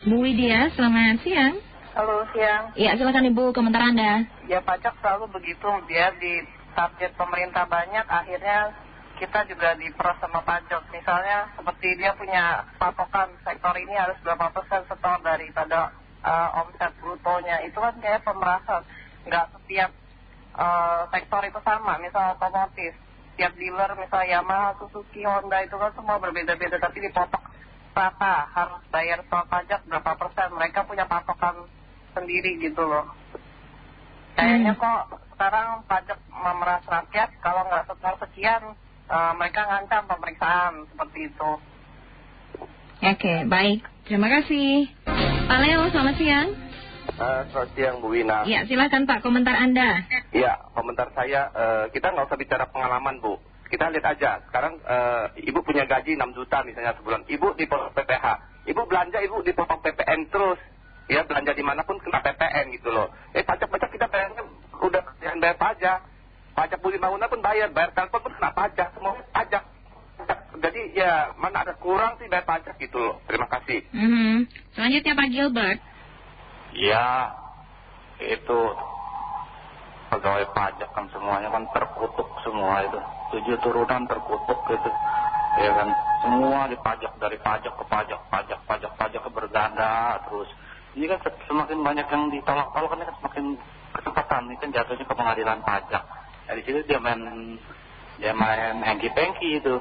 Bu Widya, selamat siang. Halo siang. Ya, silakan Ibu komentar Anda. Ya pajak selalu begitu dia di target pemerintah banyak akhirnya kita juga diperas sama pajak. Misalnya seperti dia punya patokan sektor ini harus berapa persen setor daripada uh, omset brutonya. Itu kan kayak pemerasan. Nggak setiap uh, sektor itu sama. Misal otomotif. Setiap dealer misalnya Yamaha, Suzuki, Honda itu kan semua berbeda-beda. Tapi dipotok rata harus bayar soal pajak berapa persen. Mereka punya patokan sendiri gitu loh. Kayaknya kok sekarang pajak memeras rakyat kalau nggak setor sekian uh, mereka ngancam pemeriksaan seperti itu. Oke, baik. Terima kasih. Pak Leo, selamat siang. Uh, selamat siang Bu Wina. Ya, silakan Pak komentar Anda. Ya, komentar saya, uh, kita nggak usah bicara pengalaman Bu. Kita lihat aja, sekarang uh, Ibu punya gaji 6 juta misalnya sebulan. Ibu dipotong PPH. Ibu belanja, Ibu dipotong PPN terus. Ya, belanja di mana pun kena PPN gitu loh. Eh, pajak-pajak kita bayarnya udah yang bayar pajak. Pajak beli bangunan pun bayar, bayar telepon pun kena pajak. Semua pajak. Jadi ya mana ada kurang sih bayar pajak gitu loh. Terima kasih. Mm -hmm. Selanjutnya Pak Gilbert. Ya, itu pegawai pajak kan semuanya kan terkutuk semua itu. Tujuh turunan terkutuk gitu. Ya kan, semua dipajak dari pajak ke pajak, pajak, pajak, pajak ke berganda terus. Ini kan semakin banyak yang ditolak kalau kan semakin kesempatan ini kan jatuhnya ke pengadilan pajak. Ya, di situ dia main dia main hengki-pengki itu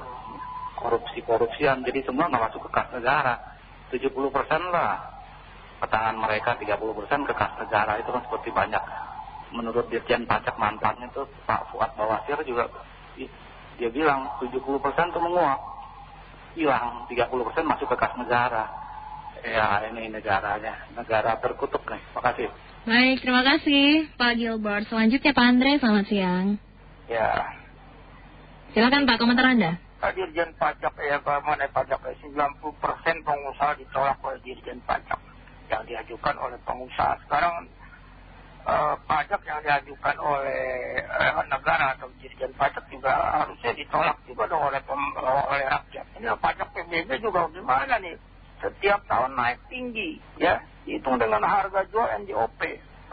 korupsi-korupsian jadi semua nggak masuk ke kas negara 70% lah ke tangan mereka 30% ke kas negara itu kan seperti banyak menurut Dirjen Pajak mantannya tuh Pak Fuad Bawasir juga dia bilang 70% tuh menguap. Hilang 30% masuk ke kas negara. Ya ini negaranya negara terkutuk nih. Makasih baik terima kasih Pak Gilbert. Selanjutnya Pak Andre selamat siang. Ya. Silakan Pak komentar Anda. Dirjen Pajak ya mengenai pajak 90% pengusaha ditolak oleh Dirjen Pajak yang diajukan oleh pengusaha. Sekarang eh, pajak yang diajukan oleh eh, negara atau Dirjen Pajak juga harusnya ditolak juga dong oleh, oleh rakyat. Ini pajak PBB juga gimana nih? Setiap tahun naik tinggi ya. Hitung dengan harga jual NJOP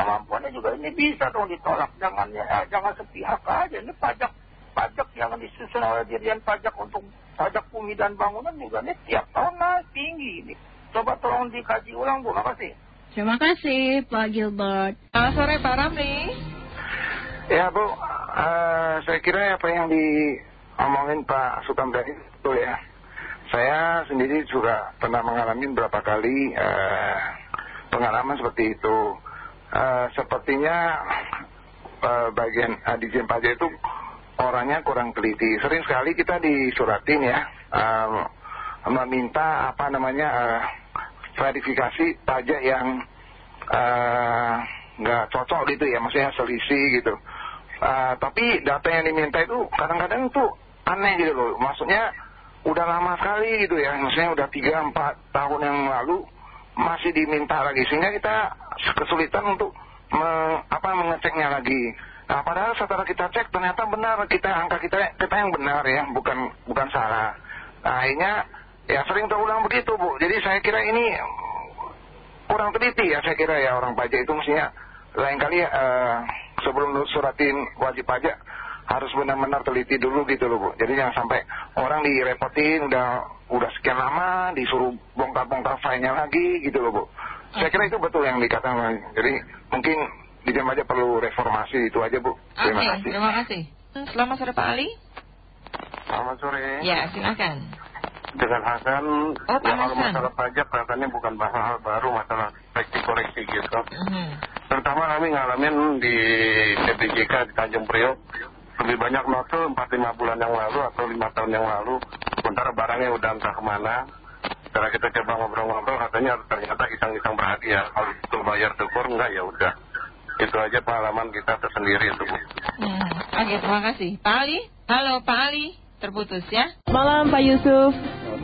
kemampuannya juga ini bisa dong ditolak. Jangan ya, jangan sepihak aja. Ini pajak pajak yang disusun oleh Dirjen Pajak untuk pajak bumi dan bangunan juga ini tiap tahun naik tinggi ini. Coba tolong dikaji ulang Bu. Makasih terima kasih Pak Gilbert selamat sore Pak Ramli ya Bu uh, saya kira apa yang diomongin Pak Sukam tadi itu ya saya sendiri juga pernah mengalami beberapa kali uh, pengalaman seperti itu. Uh, sepertinya bagian uh, di pajak itu orangnya kurang teliti. Sering sekali kita disuratin ya, meminta apa namanya verifikasi pajak yang nggak uh, cocok gitu ya, maksudnya selisih gitu. Uh, tapi data yang diminta itu kadang-kadang tuh aneh gitu loh. Maksudnya udah lama sekali gitu ya maksudnya udah 3-4 tahun yang lalu masih diminta lagi sehingga kita kesulitan untuk meng, apa, mengeceknya lagi nah padahal setelah kita cek ternyata benar kita angka kita kita yang benar ya bukan bukan salah nah akhirnya ya sering terulang begitu Bu jadi saya kira ini kurang teliti ya saya kira ya orang pajak itu mestinya lain kali uh, sebelum suratin wajib pajak harus benar-benar teliti dulu gitu loh Bu. Jadi jangan sampai orang direpotin udah udah sekian lama disuruh bongkar-bongkar filenya lagi gitu loh Bu. Saya kira itu betul yang dikatakan. Jadi mungkin di aja perlu reformasi itu aja Bu. Terima Oke, kasih. terima kasih. Selamat sore Pak Ali. Selamat sore. Ya, silakan. Dengan Hasan, Oh, ya kalau masalah pajak katanya bukan masalah baru, masalah koreksi-koreksi gitu. Mhm. Terutama kami ngalamin di PBJK di Tanjung Priok, lebih banyak note 4-5 bulan yang lalu atau 5 tahun yang lalu, sementara barangnya udah entah ke mana. Setelah kita coba ngobrol-ngobrol, katanya ternyata iseng-iseng berhadiah. Kalau itu bayar syukur, enggak ya udah. Itu aja pengalaman kita tersendiri itu Bu. Hmm, Oke, terima kasih. Pak Ali, halo Pak Ali, terputus ya. Malam Pak Yusuf.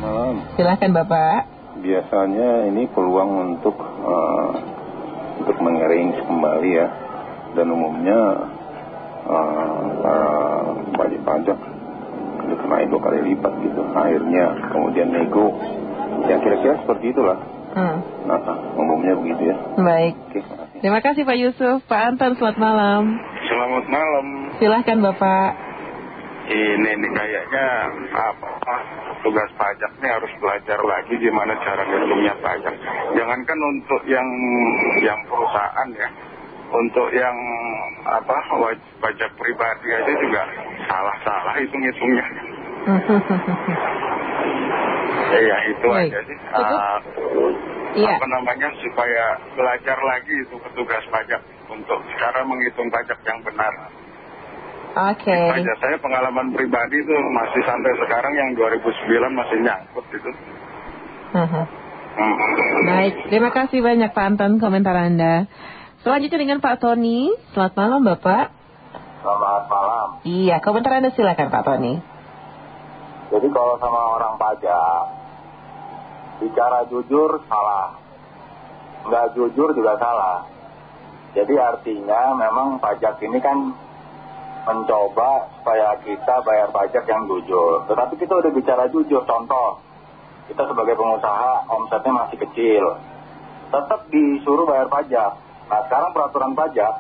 Malam. Silakan Bapak. Biasanya ini peluang untuk uh, untuk mengering kembali ya. Dan umumnya uh, para wajib pajak dikenai dua kali lipat gitu. Akhirnya kemudian nego. Ya kira-kira seperti itulah. Hmm. Nah, umumnya begitu ya. Baik. Oke. Terima kasih Pak Yusuf. Pak Anton, selamat malam. Selamat malam. Silahkan Bapak. Ini nih kayaknya apa tugas pajak nih harus belajar lagi gimana cara ngitungnya pajak. Jangankan untuk yang yang perusahaan ya, untuk yang apa pajak pribadi aja juga salah-salah hitung-hitungnya. Iya itu Baik. aja sih. Ah, Iya. Apa namanya supaya belajar lagi itu petugas pajak untuk cara menghitung pajak yang benar. Oke. Pajak saya pengalaman pribadi itu masih sampai sekarang yang 2009 masih nyangkut itu. Mhm. Hmm. Baik, terima kasih banyak Pak Anton komentar Anda. Selanjutnya dengan Pak Tony. Selamat malam Bapak. Selamat malam. Iya, komentar Anda silakan Pak Tony. Jadi kalau sama orang pajak, bicara jujur salah. Nggak jujur juga salah. Jadi artinya memang pajak ini kan mencoba supaya kita bayar pajak yang jujur. Tetapi kita udah bicara jujur, contoh. Kita sebagai pengusaha omsetnya masih kecil. Tetap disuruh bayar pajak. Nah sekarang peraturan pajak,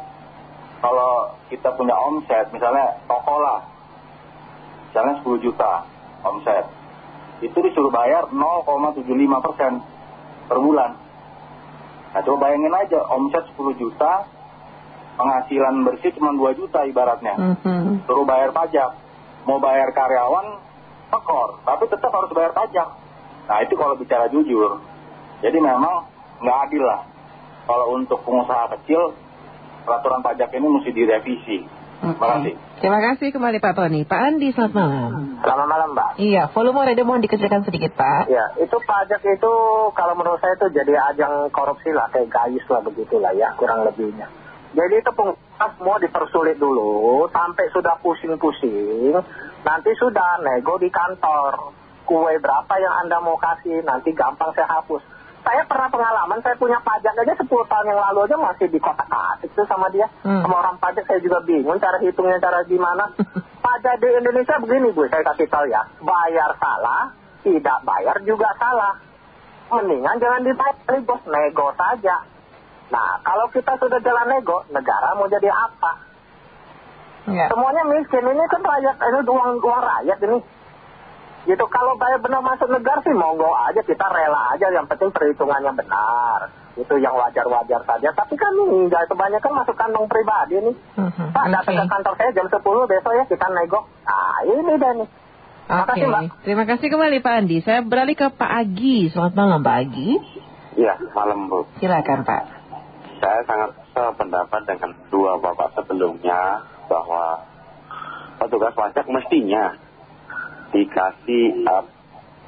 kalau kita punya omset, misalnya toko lah, misalnya 10 juta omset, itu disuruh bayar 0,75 persen per bulan. Nah coba bayangin aja, omset 10 juta, penghasilan bersih cuma 2 juta ibaratnya. Mhm. Suruh bayar pajak. Mau bayar karyawan, tekor. Tapi tetap harus bayar pajak. Nah itu kalau bicara jujur. Jadi memang nggak adil lah. Kalau untuk pengusaha kecil, peraturan pajak ini mesti direvisi. Terima kasih. Terima kasih kembali Pak Tony. Pak Andi, selamat malam. Selamat malam Mbak. Iya, volume radio mohon dikecilkan sedikit Pak. Ya, itu pajak itu kalau menurut saya itu jadi ajang korupsi lah, kayak gayus lah begitulah ya, kurang lebihnya. Jadi itu pengusaha semua dipersulit dulu, sampai sudah pusing-pusing, nanti sudah nego di kantor. Kue berapa yang Anda mau kasih, nanti gampang saya hapus. Saya pernah pengalaman, saya punya pajak aja 10 tahun yang lalu aja masih di kotak atik tuh sama dia. Hmm. Sama orang pajak saya juga bingung cara hitungnya, cara gimana. Pajak di Indonesia begini Bu, saya kasih tahu ya. Bayar salah, tidak bayar juga salah. Mendingan jangan dibayar, bos, nego saja. Nah, kalau kita sudah jalan nego, negara mau jadi apa? Ya. Semuanya miskin, ini kan rakyat, ini uang, uang rakyat ini. Gitu, kalau bayar benar masuk negara sih monggo aja, kita rela aja, yang penting perhitungannya benar. Itu yang wajar-wajar saja, tapi kan enggak, kebanyakan masuk kantong pribadi nih. Mhm. Pak, datang ke Oke. kantor saya jam 10 besok ya, kita nego. Nah, ini deh nih. Terima Oke, kasih, Mbak. terima kasih kembali Pak Andi. Saya beralih ke Pak Agi. Selamat malam Pak Agi. Iya, malam Bu. Silakan Pak. Saya sangat sependapat dengan dua bapak sebelumnya bahwa petugas pajak mestinya dikasih eh,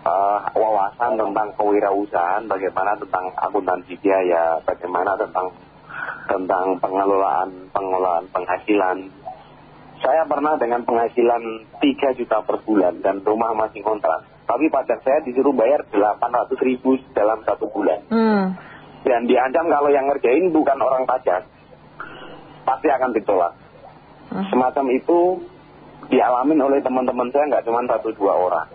eh, wawasan tentang kewirausahaan, bagaimana tentang akuntansi biaya, bagaimana tentang tentang pengelolaan pengelolaan penghasilan. Saya pernah dengan penghasilan 3 juta per bulan dan rumah masih kontrak. Tapi pajak saya disuruh bayar 800 ribu dalam satu bulan. Hmm. Dan diancam kalau yang ngerjain bukan orang pajak, pasti akan ditolak. Hmm. Semacam itu dialamin oleh teman-teman saya nggak cuma satu dua orang.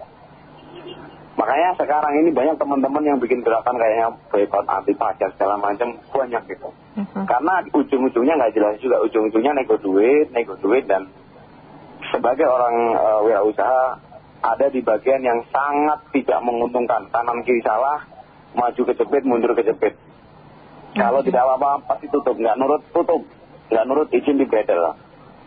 Makanya sekarang ini banyak teman-teman yang bikin gerakan kayaknya boykot anti pajak segala macam banyak gitu. Mhm. Karena ujung-ujungnya nggak jelas juga, ujung-ujungnya nego duit, nego duit dan sebagai orang eh, wirausaha ada di bagian yang sangat tidak menguntungkan. Kanan kiri salah, maju kejepit, mundur kejepit. Kalau tidak apa-apa pasti tutup, nggak nurut tutup, nggak nurut izin dibedel.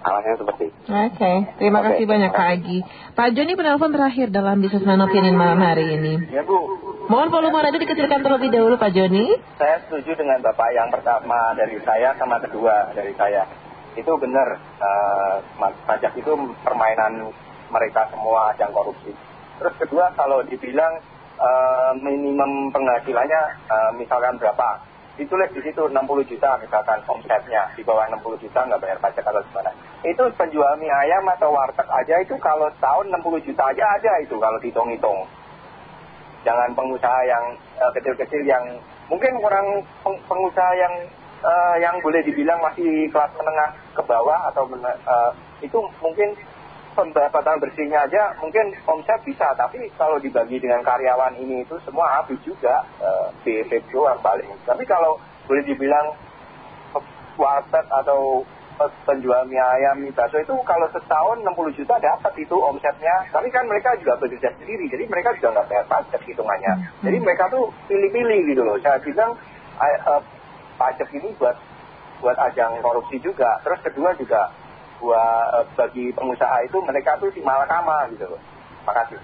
Alasnya seperti itu. Oke, terima Oke. kasih banyak Pak Agi. Pak Joni penelpon terakhir dalam bisnis opinion malam hari ini. Ya Bu, Mohon volume radio dikecilkan terlebih dahulu Pak Joni. saya setuju dengan Bapak yang pertama dari saya sama kedua dari saya. Itu benar, eh, pajak itu permainan mereka semua yang korupsi. Terus kedua, kalau dibilang eh, minimum penghasilannya eh, misalkan berapa, ditulis di situ 60 juta misalkan omsetnya, di bawah 60 juta nggak bayar pajak atau gimana. Itu penjual mie ayam atau warteg aja itu kalau tahun 60 juta aja ada itu kalau dihitung-hitung. jangan pengusaha yang eh, kecil-kecil yang mungkin orang peng- pengusaha yang eh, yang boleh dibilang masih kelas menengah ke bawah atau eh, itu mungkin pendapatan bersihnya aja mungkin omset bisa, tapi kalau dibagi dengan karyawan ini itu semua habis juga eh, BEP doang paling. Tapi kalau boleh dibilang warteg atau penjual mie ayam, mie bakso itu kalau setahun 60 juta dapat itu omsetnya. Tapi kan mereka juga bekerja sendiri, jadi mereka juga nggak bayar pajak hitungannya. Jadi mereka tuh pilih-pilih gitu loh. Saya bilang eh, pajak ini buat buat ajang korupsi juga. Terus kedua juga buat eh, bagi pengusaha itu mereka tuh si malakama gitu loh. Terima kasih.